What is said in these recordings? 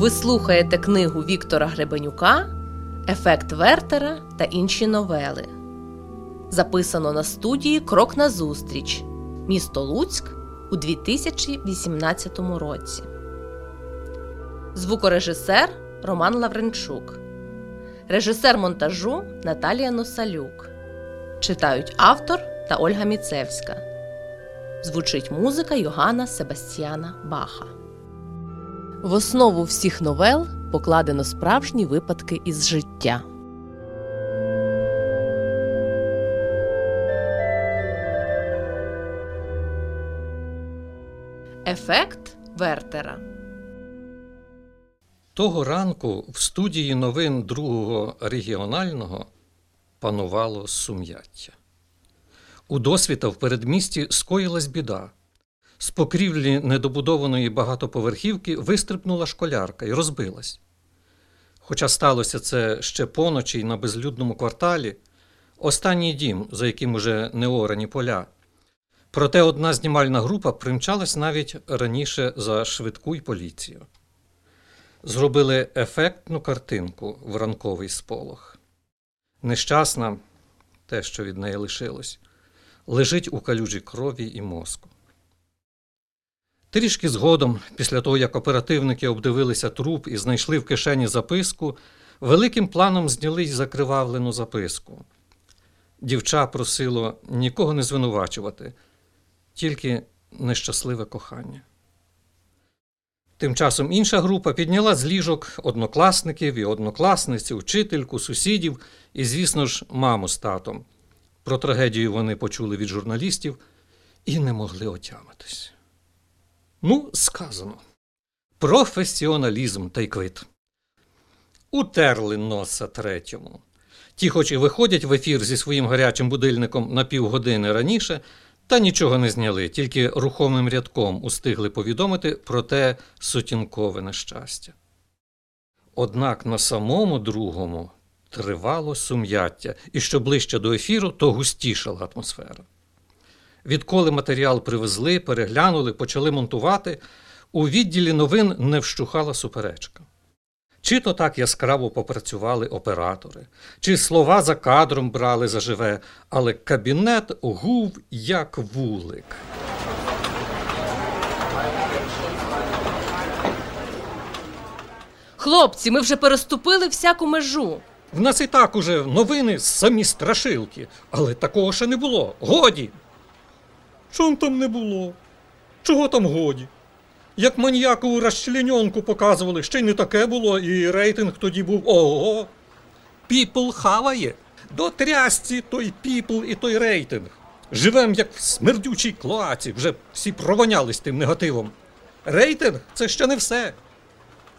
Ви слухаєте книгу Віктора Гребенюка Ефект Вертера та інші новели. Записано на студії Крок назустріч. Місто Луцьк у 2018 році. Звукорежисер Роман Лавренчук. Режисер монтажу Наталія Носалюк. Читають автор та Ольга Міцевська. Звучить музика Йоганна Себастьяна Баха. В основу всіх новел покладено справжні випадки із життя. Ефект Вертера Того ранку в студії новин другого регіонального панувало сум'яття. У досвіта в передмісті скоїлась біда. З покрівлі недобудованої багатоповерхівки вистрибнула школярка і розбилась. Хоча сталося це ще поночі й на безлюдному кварталі, останній дім, за яким уже не орані поля. Проте одна знімальна група примчалась навіть раніше за швидку й поліцію. Зробили ефектну картинку в ранковий сполох. Нещасна, те, що від неї лишилось, лежить у калюжі крові і мозку. Трішки згодом, після того, як оперативники обдивилися труп і знайшли в кишені записку, великим планом зняли й закривавлену записку. Дівча просило нікого не звинувачувати, тільки нещасливе кохання. Тим часом інша група підняла з ліжок однокласників і однокласниці, учительку, сусідів і, звісно ж, маму з татом. Про трагедію вони почули від журналістів і не могли отямитись. Ну, сказано. Професіоналізм та й квит. Утерли носа третьому. Ті, хоч і виходять в ефір зі своїм гарячим будильником на півгодини раніше, та нічого не зняли, тільки рухомим рядком устигли повідомити про те сутінкове нещастя. Однак на самому другому тривало сум'яття, і що ближче до ефіру, то густішала атмосфера. Відколи матеріал привезли, переглянули, почали монтувати, у відділі новин не вщухала суперечка. Чи то так яскраво попрацювали оператори, чи слова за кадром брали заживе, але кабінет гув як вулик. Хлопці, ми вже переступили всяку межу. В нас і так уже новини самі страшилки, але такого ще не було. Годі. Чом там не було? Чого там годі? Як маньякову розчленьонку показували, ще й не таке було, і рейтинг тоді був ого. Піпл хаває. До трясці той піпл і той рейтинг. Живем, як в смердючій клоаці, вже всі провонялись тим негативом. Рейтинг це ще не все.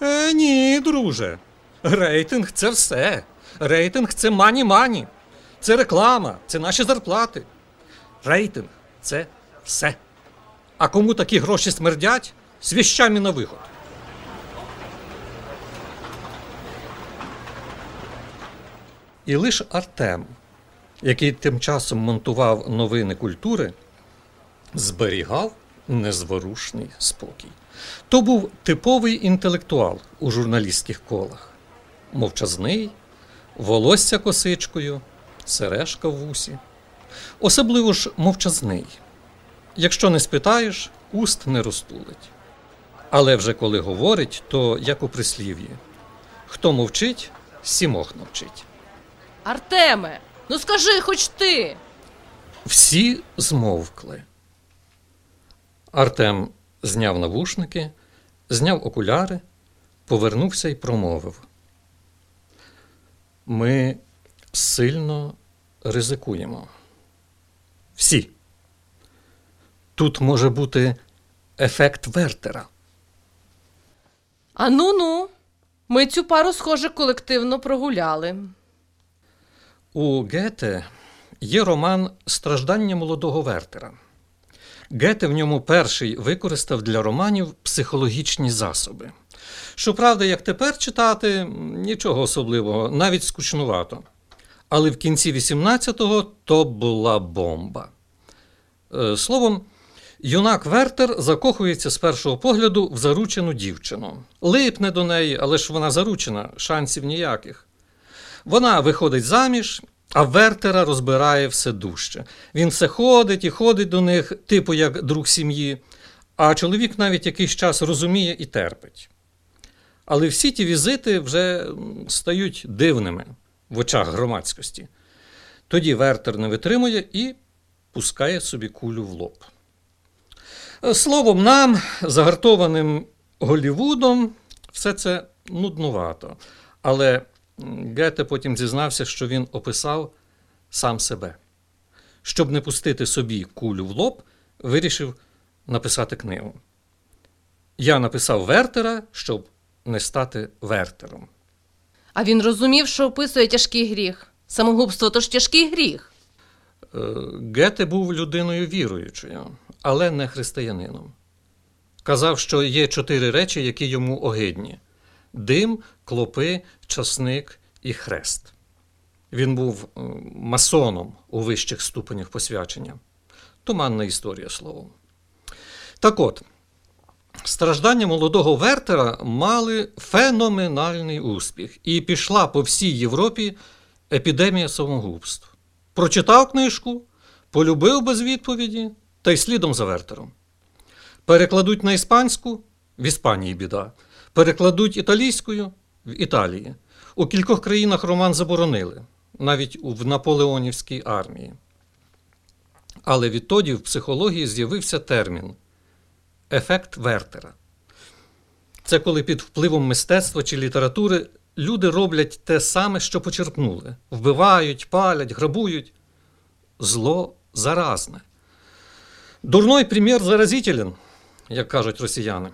Е, ні, друже. Рейтинг це все. Рейтинг це мані-мані. Це реклама, це наші зарплати. Рейтинг це все. А кому такі гроші смердять, з на виход. І лише Артем, який тим часом монтував новини культури, зберігав незворушний спокій. То був типовий інтелектуал у журналістських колах, мовчазний, волосся косичкою, сережка в вусі. Особливо ж мовчазний. Якщо не спитаєш, уст не розтулить. Але вже коли говорить, то як у прислів'ї хто мовчить, сімох навчить. Артеме, ну скажи хоч ти. Всі змовкли. Артем зняв навушники, зняв окуляри, повернувся і промовив. Ми сильно ризикуємо. Всі. Тут може бути ефект Вертера. А ну ну, ми цю пару, схоже, колективно прогуляли. У Гете є роман Страждання молодого Вертера. Гете в ньому перший використав для романів психологічні засоби. Щоправда, як тепер читати, нічого особливого, навіть скучнувато. Але в кінці 18-го то була бомба. Е, Словом, Юнак Вертер закохується з першого погляду в заручену дівчину. Липне до неї, але ж вона заручена, шансів ніяких. Вона виходить заміж, а Вертера розбирає все дужче. Він все ходить і ходить до них, типу як друг сім'ї, а чоловік навіть якийсь час розуміє і терпить. Але всі ті візити вже стають дивними в очах громадськості. Тоді Вертер не витримує і пускає собі кулю в лоб. Словом, нам, загартованим Голівудом, все це нуднувато. Але Гете потім зізнався, що він описав сам себе. Щоб не пустити собі кулю в лоб, вирішив написати книгу. Я написав Вертера, щоб не стати Вертером. А він розумів, що описує тяжкий гріх. Самогубство то ж тяжкий гріх. Е, Гете був людиною віруючою, але не християнином. Казав, що є чотири речі, які йому огидні: дим, клопи, часник і хрест. Він був е, масоном у вищих ступенях посвячення. Туманна історія словом. Так от, страждання молодого Вертера мали феноменальний успіх, і пішла по всій Європі епідемія самогубств. Прочитав книжку, полюбив без відповіді та й слідом за Вертером. Перекладуть на іспанську в Іспанії біда. Перекладуть італійською в Італії. У кількох країнах роман заборонили, навіть в наполеонівській армії. Але відтоді в психології з'явився термін ефект Вертера. Це коли під впливом мистецтва чи літератури люди роблять те саме, що почерпнули: вбивають, палять, грабують. Зло заразне. Дурной примір заразителен, як кажуть росіяни.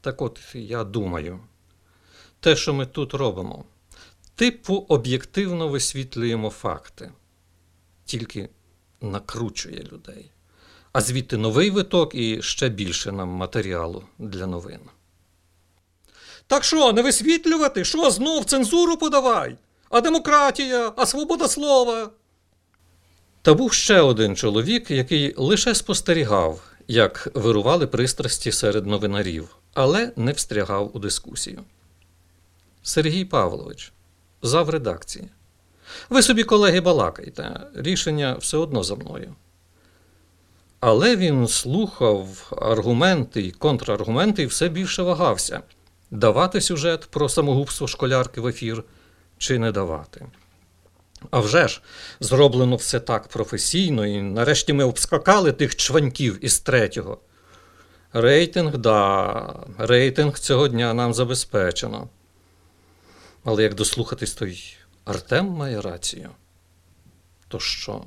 Так от я думаю, те, що ми тут робимо, типу об'єктивно висвітлюємо факти, тільки накручує людей. А звідти новий виток і ще більше нам матеріалу для новин. Так що, не висвітлювати? Що знов цензуру подавай? А демократія, а свобода слова. Та був ще один чоловік, який лише спостерігав, як вирували пристрасті серед новинарів, але не встрягав у дискусію. Сергій Павлович, зав редакції. Ви собі, колеги, балакайте, рішення все одно за мною. Але він слухав аргументи і контраргументи і все більше вагався давати сюжет про самогубство школярки в ефір чи не давати. А вже ж, зроблено все так професійно, і нарешті ми обскакали тих чваньків із третього. Рейтинг, да, рейтинг цього дня нам забезпечено. Але як дослухатись, то й Артем має рацію. То що?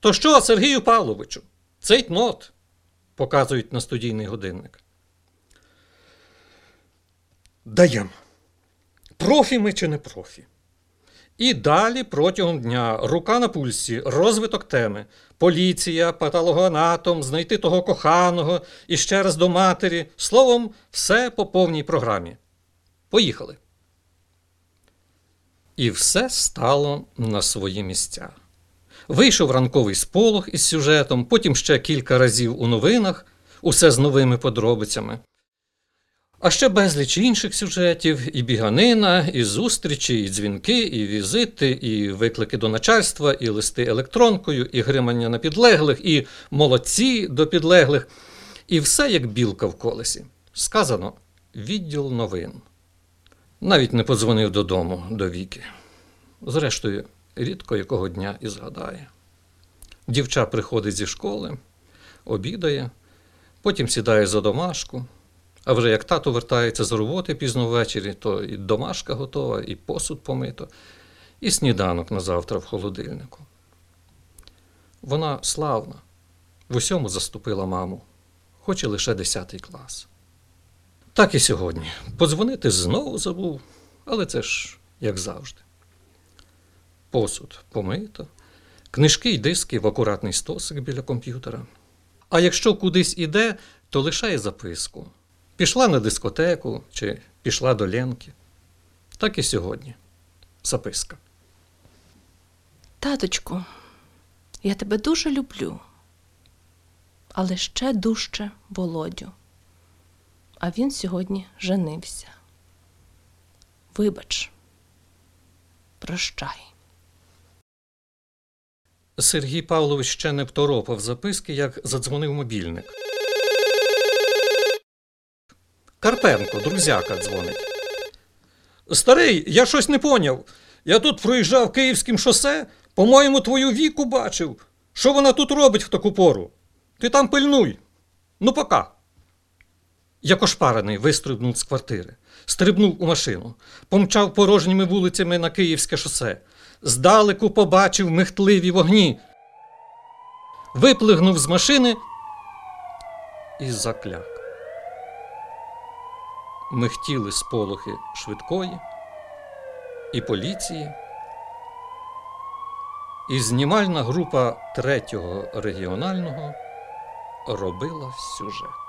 То що, Сергію Павловичу? Цейтнот, показують на студійний годинник. Даєм. Профі ми чи не профі? І далі протягом дня рука на пульсі, розвиток теми, поліція, патологоанатом, знайти того коханого і ще раз до матері. Словом, все по повній програмі. Поїхали. І все стало на свої місця. Вийшов ранковий сполох із сюжетом, потім ще кілька разів у новинах, усе з новими подробицями. А ще безліч інших сюжетів, і біганина, і зустрічі, і дзвінки, і візити, і виклики до начальства, і листи електронкою, і гримання на підлеглих, і молодці до підлеглих, і все як білка в колесі. Сказано відділ новин. Навіть не подзвонив додому до Віки. Зрештою, рідко якого дня і згадає. Дівча приходить зі школи, обідає, потім сідає за домашку. А вже як тато вертається з роботи пізно ввечері, то і домашка готова, і посуд помито, і сніданок на завтра в холодильнику. Вона славна, в усьому заступила маму, хоч і лише 10 клас. Так і сьогодні. Подзвонити знову забув, але це ж як завжди. Посуд помито, книжки й диски в акуратний стосик біля комп'ютера. А якщо кудись іде, то лишає записку. Пішла на дискотеку чи пішла до Ленки. Так і сьогодні. Записка. Таточку, я тебе дуже люблю. але ще дужче Володю. А він сьогодні женився. Вибач, прощай. Сергій Павлович ще не второпав записки, як задзвонив мобільник. Карпенко, друзяка, дзвонить. Старий, я щось не поняв. Я тут проїжджав київським шосе, по-моєму, твою віку бачив. Що вона тут робить в таку пору? Ти там пильнуй. Ну, пока. Як ошпарений вистрибнув з квартири, стрибнув у машину, помчав порожніми вулицями на київське шосе, здалеку побачив михтливі вогні, виплигнув з машини і закляк. Михтіли сполохи швидкої і поліції, і знімальна група третього регіонального робила сюжет.